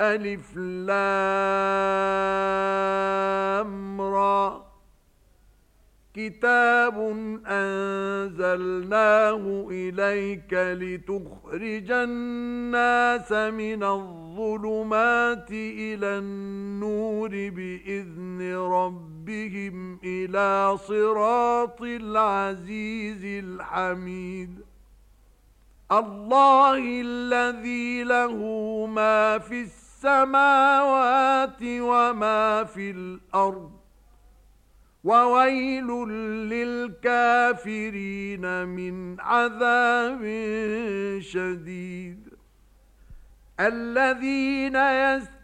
ألف لامرا كتاب أنزلناه إليك لتخرج الناس من الظلمات إلى النور بإذن ربهم إلى صراط العزيز الحميد. الله الذي له ما في السماء السماوات وما في الأرض وويل للكافرين من عذاب شديد الذين يستطيعون